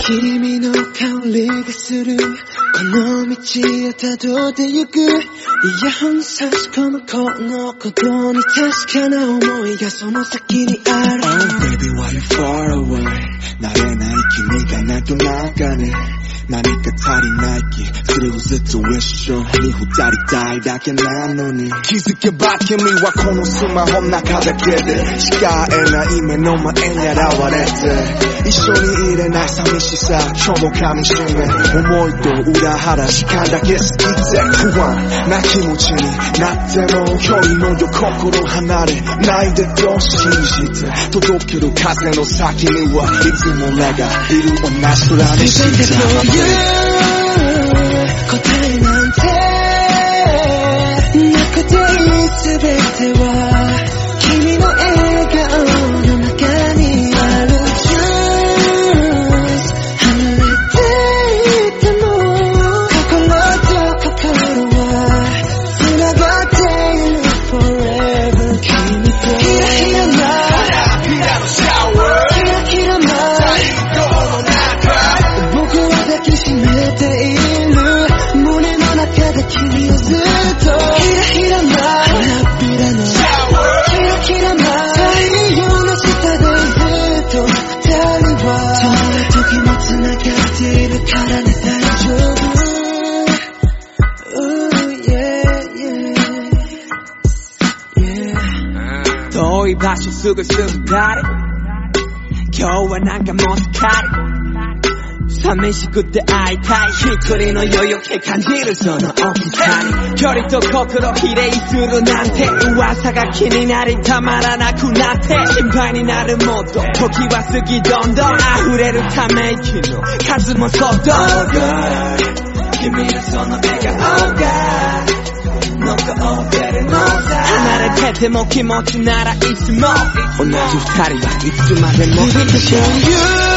君の香りがするこの道をたどってゆく。イヤホン差し込むこのことに確かな思いがその先にある。Oh baby why you far away? 慣れない君がいないとなかね。何か足りない気するずっと一緒に二人たいだけなのに。気づけば君はこのスマホの中だけでしか会えない目の前に現れて一緒にいれない寂しさ今日も噛みしめ。思いと裏腹時間だけ過ぎて不安な気持ちになっても距離のよ心離れないでと信じて。届ける風の先にはいつも俺がいる同じ空に全てそういう答えなんてなくていい答えなんてなくていい全ては君の笑顔中で君をずっとひらひらな花びらのキラ寂しくて会い。たい一人の余裕気感じるその大きさに距離と心比例するなんて噂が気になりたまらなくなって心配になるもっと時は過ぎどんどん溢れるため息の数もそっと Oh God 君のその笑顔が残ってるのさ離れてても気持ちならいつも同じ二人はいつまでも全てそ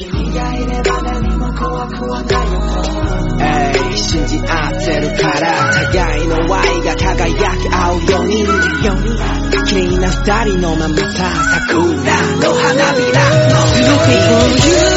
君がいれば何も怖くはないよ。えい信じ合ってるから互いの愛が輝き合うように。綺麗な二人のままさ桜の花びらの。全てそ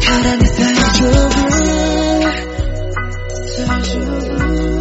사랑했어요 주부 주부